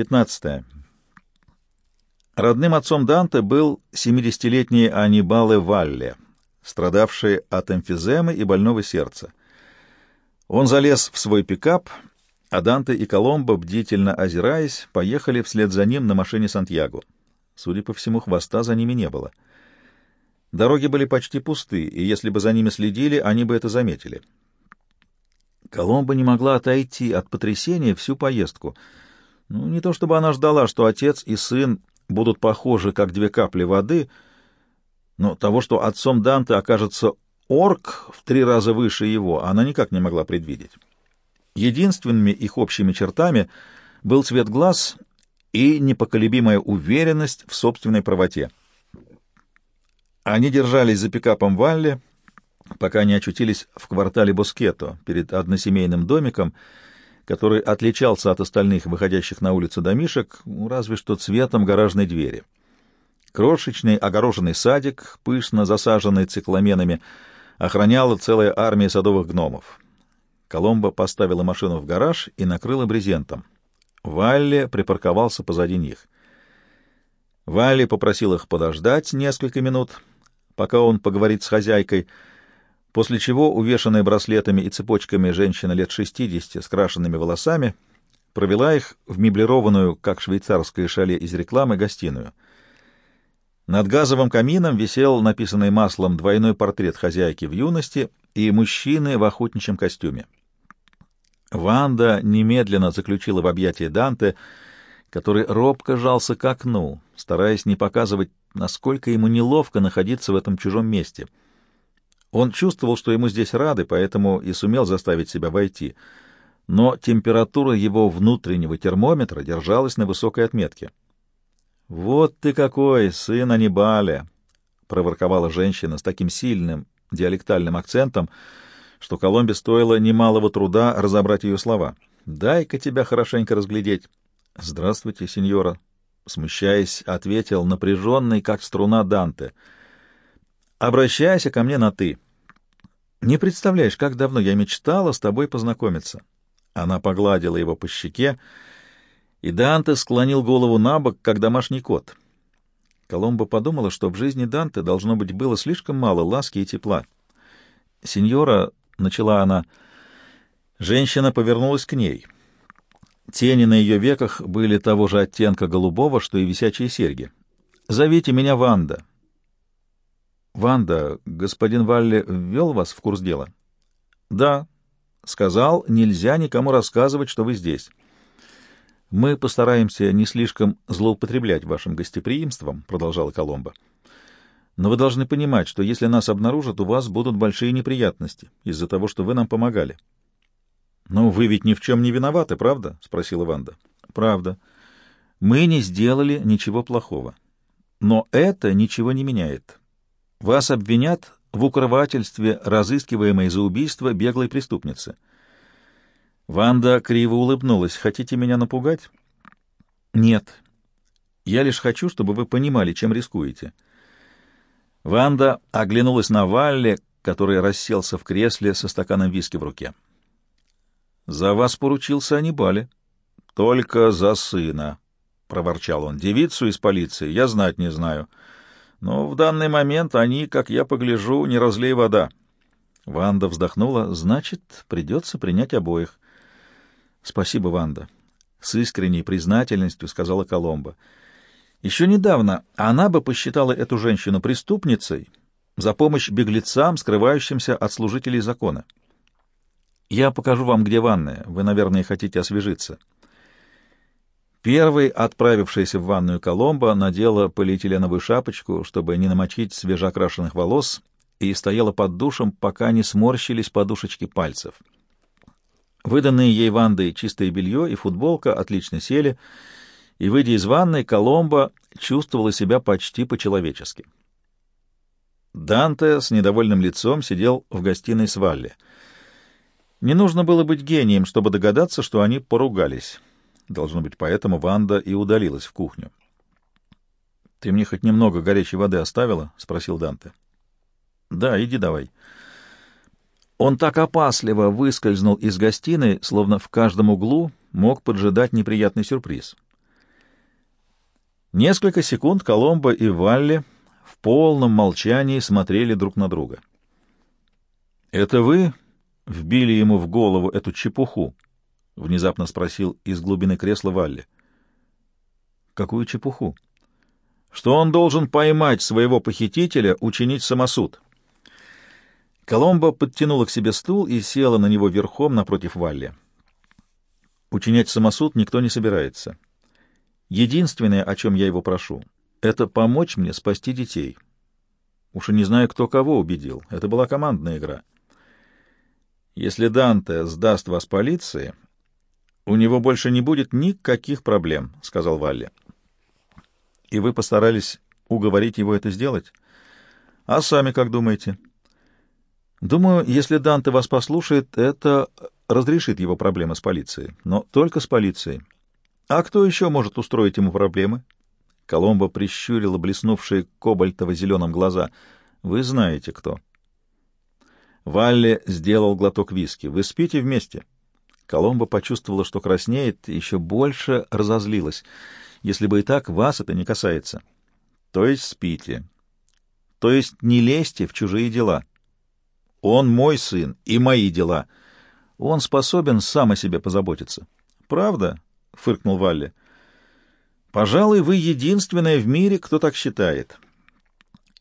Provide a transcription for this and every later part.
15. Родным отцом Данте был 70-летний Анибале Валле, страдавший от эмфиземы и больного сердца. Он залез в свой пикап, а Данте и Коломбо, бдительно озираясь, поехали вслед за ним на машине Сантьяго. Судя по всему, хвоста за ними не было. Дороги были почти пусты, и если бы за ними следили, они бы это заметили. Коломба не могла отойти от потрясения всю поездку. Ну, не то чтобы она ждала, что отец и сын будут похожи, как две капли воды, но того, что отцом Данте окажется орк в три раза выше его, она никак не могла предвидеть. Единственными их общими чертами был цвет глаз и непоколебимая уверенность в собственной правоте. Они держались за пикапом Валли, пока не очутились в квартале Боскето, перед односемейным домиком, который отличался от остальных выходящих на улицу домишек, ну, разве что цветом гаражной двери. Крошечный огороженный садик, пышно засаженный цикламенами, охраняла целая армия садовых гномов. Коломбо поставила машину в гараж и накрыла брезентом. Валли припарковался позади них. Валли попросил их подождать несколько минут, пока он поговорит с хозяйкой — после чего, увешанная браслетами и цепочками женщина лет 60 с крашенными волосами, провела их в меблированную, как швейцарское шале из рекламы, гостиную. Над газовым камином висел написанный маслом двойной портрет хозяйки в юности и мужчины в охотничьем костюме. Ванда немедленно заключила в объятия Данте, который робко жался к окну, стараясь не показывать, насколько ему неловко находиться в этом чужом месте — он чувствовал, что ему здесь рады, поэтому и сумел заставить себя войти. Но температура его внутреннего термометра держалась на высокой отметке. «Вот ты какой, сын Анибаля!» — проворковала женщина с таким сильным диалектальным акцентом, что Коломбе стоило немалого труда разобрать ее слова. «Дай-ка тебя хорошенько разглядеть». «Здравствуйте, сеньора», — смущаясь, ответил напряженный, как струна Данте — Обращайся ко мне на «ты». Не представляешь, как давно я мечтала с тобой познакомиться. Она погладила его по щеке, и Данте склонил голову на бок, как домашний кот. Коломбо подумала, что в жизни Данте должно быть было слишком мало ласки и тепла. «Сеньора», — начала она, — женщина повернулась к ней. Тени на ее веках были того же оттенка голубого, что и висячие серьги. «Зовите меня Ванда. Ванда, господин Валли ввел вас в курс дела? Да. Сказал, нельзя никому рассказывать, что вы здесь. Мы постараемся не слишком злоупотреблять вашим гостеприимством, продолжала Коломба. Но вы должны понимать, что если нас обнаружат, у вас будут большие неприятности из-за того, что вы нам помогали. Но вы ведь ни в чем не виноваты, правда? спросила Ванда. Правда. Мы не сделали ничего плохого. Но это ничего не меняет. Вас обвинят в укрывательстве, разыскиваемой за убийство беглой преступницы. Ванда криво улыбнулась. Хотите меня напугать? Нет. Я лишь хочу, чтобы вы понимали, чем рискуете. Ванда оглянулась на Валле, который расселся в кресле со стаканом виски в руке. «За вас поручился Анибале». «Только за сына», — проворчал он. «Девицу из полиции я знать не знаю». Но в данный момент они, как я погляжу, не разлей вода. Ванда вздохнула. Значит, придется принять обоих. Спасибо, Ванда. С искренней признательностью сказала Коломба. Еще недавно она бы посчитала эту женщину преступницей за помощь беглецам, скрывающимся от служителей закона. Я покажу вам, где ванная. Вы, наверное, хотите освежиться. Первый, отправившийся в ванную Коломбо, надела полиэтиленовую шапочку, чтобы не намочить свежеокрашенных волос, и стояла под душем, пока не сморщились подушечки пальцев. Выданные ей Вандой чистое белье и футболка отлично сели, и, выйдя из ванной, Коломбо чувствовала себя почти по-человечески. Данте с недовольным лицом сидел в гостиной с Валли. Не нужно было быть гением, чтобы догадаться, что они поругались. Должно быть, поэтому Ванда и удалилась в кухню. — Ты мне хоть немного горячей воды оставила? — спросил Данте. — Да, иди давай. Он так опасливо выскользнул из гостиной, словно в каждом углу мог поджидать неприятный сюрприз. Несколько секунд Коломбо и Валли в полном молчании смотрели друг на друга. «Это вы вбили ему в голову эту чепуху?» — внезапно спросил из глубины кресла Валли. «Какую чепуху?» «Что он должен поймать своего похитителя, учинить самосуд». Коломбо подтянула к себе стул и села на него верхом напротив Валли. Учинять самосуд никто не собирается. Единственное, о чем я его прошу, — это помочь мне спасти детей. Уж и не знаю, кто кого убедил. Это была командная игра. Если Данте сдаст вас полиции, у него больше не будет никаких проблем, — сказал Валли. И вы постарались уговорить его это сделать? А сами как думаете? Думаю, если Данте вас послушает, это разрешит его проблемы с полицией. Но только с полицией. А кто еще может устроить ему проблемы? Коломбо прищурила блеснувшие кобальтово-зеленым глаза. Вы знаете, кто. Валли сделал глоток виски. «Вы спите вместе?» Коломба почувствовала, что краснеет, и еще больше разозлилась. «Если бы и так, вас это не касается». «То есть спите. То есть не лезьте в чужие дела. Он мой сын и мои дела. Он способен сам о себе позаботиться». «Правда?» — фыркнул Валли. «Пожалуй, вы единственная в мире, кто так считает.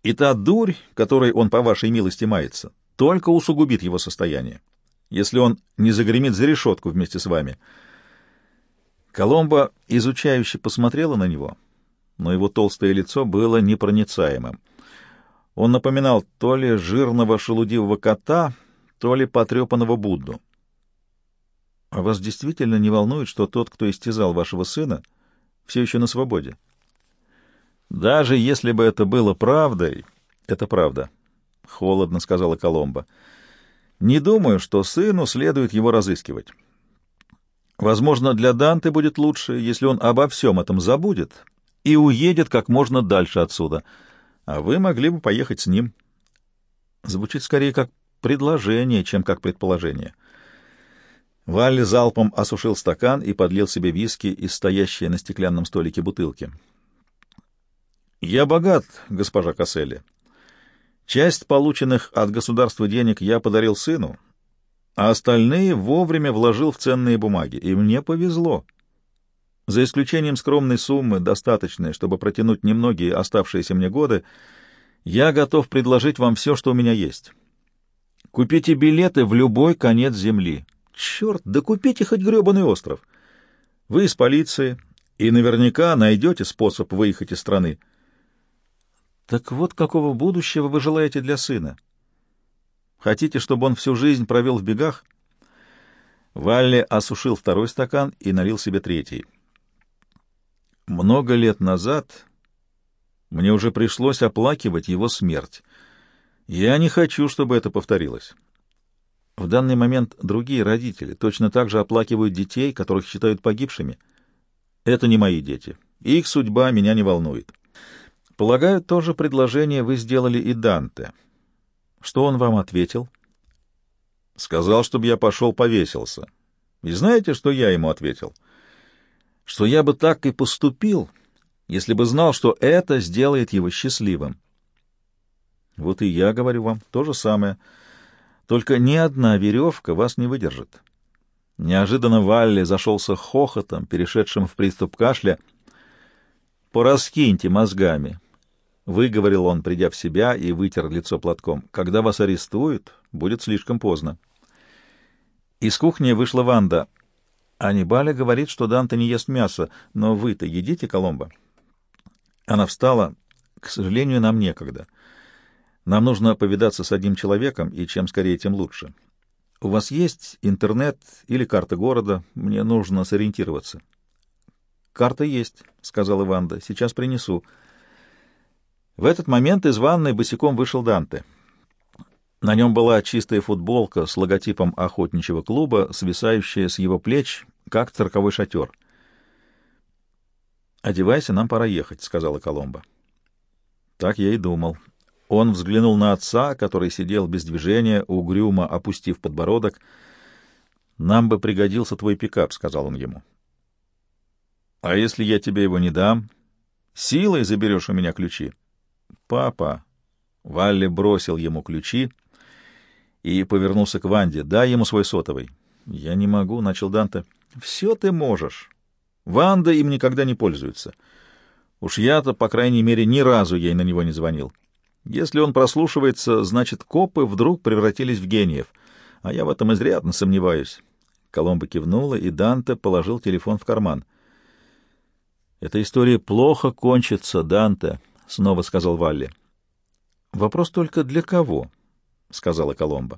И та дурь, которой он по вашей милости мается, только усугубит его состояние, если он не загремит за решетку вместе с вами. Коломба изучающе посмотрела на него, но его толстое лицо было непроницаемым. Он напоминал то ли жирного шелудивого кота, то ли потрепанного Будду. — А вас действительно не волнует, что тот, кто истязал вашего сына, все еще на свободе? — Даже если бы это было правдой, это правда. —— холодно сказала Коломба. «Не думаю, что сыну следует его разыскивать. Возможно, для Данте будет лучше, если он обо всем этом забудет и уедет как можно дальше отсюда. А вы могли бы поехать с ним». Звучит скорее как предложение, чем как предположение. Валли залпом осушил стакан и подлил себе виски из стоящей на стеклянном столике бутылки. «Я богат, госпожа Касселли. Часть полученных от государства денег я подарил сыну, а остальные вовремя вложил в ценные бумаги, и мне повезло. За исключением скромной суммы, достаточной, чтобы протянуть немногие оставшиеся мне годы, я готов предложить вам все, что у меня есть. Купите билеты в любой конец земли. Черт, да купите хоть гребаный остров. Вы из полиции и наверняка найдете способ выехать из страны. Так вот какого будущего вы желаете для сына? Хотите, чтобы он всю жизнь провел в бегах? Валли осушил второй стакан и налил себе третий. Много лет назад мне уже пришлось оплакивать его смерть. Я не хочу, чтобы это повторилось. В данный момент другие родители точно так же оплакивают детей, которых считают погибшими. Это не мои дети. Их судьба меня не волнует. Полагаю, то же предложение вы сделали и Данте. Что он вам ответил? Сказал, чтобы я пошел повесился. И знаете, что я ему ответил? Что я бы так и поступил, если бы знал, что это сделает его счастливым. Вот и я говорю вам то же самое. Только ни одна веревка вас не выдержит. Неожиданно Валли зашелся хохотом, перешедшим в приступ кашля. «Пораскиньте мозгами», Выговорил он, придя в себя, и вытер лицо платком. «Когда вас арестуют, будет слишком поздно». Из кухни вышла Ванда. «Анибаля говорит, что Данте не ест мясо, но вы-то едите, Коломбо?» Она встала. «К сожалению, нам некогда. Нам нужно повидаться с одним человеком, и чем скорее, тем лучше. У вас есть интернет или карта города? Мне нужно сориентироваться». «Карта есть», — сказала Ванда. «Сейчас принесу». В этот момент из ванной босиком вышел Данте. На нем была чистая футболка с логотипом охотничьего клуба, свисающая с его плеч, как цирковой шатер. «Одевайся, нам пора ехать», — сказала Коломба. Так я и думал. Он взглянул на отца, который сидел без движения, угрюмо опустив подбородок. «Нам бы пригодился твой пикап», — сказал он ему. «А если я тебе его не дам?» Силой заберешь у меня ключи. Папа. Валли бросил ему ключи и повернулся к Ванде. Дай ему свой сотовый. Я не могу, начал Данте. Все ты можешь. Ванда им никогда не пользуется. Уж я-то, по крайней мере, ни разу ей на него не звонил. Если он прослушивается, значит, копы вдруг превратились в гениев. А я в этом изрядно сомневаюсь. Коломба кивнула, и Данте положил телефон в карман. «Эта история плохо кончится, Данте», — снова сказал Валли. «Вопрос только для кого?» — сказала Коломба.